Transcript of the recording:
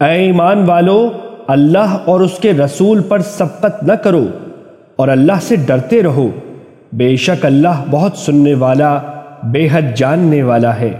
اے ایمان والو، اللہ اور اس کے رسول پر سبقت نہ کرو اور اللہ سے ڈرتے رہو۔ بے شک اللہ بہت سننے والا، بے حد جاننے والا ہے۔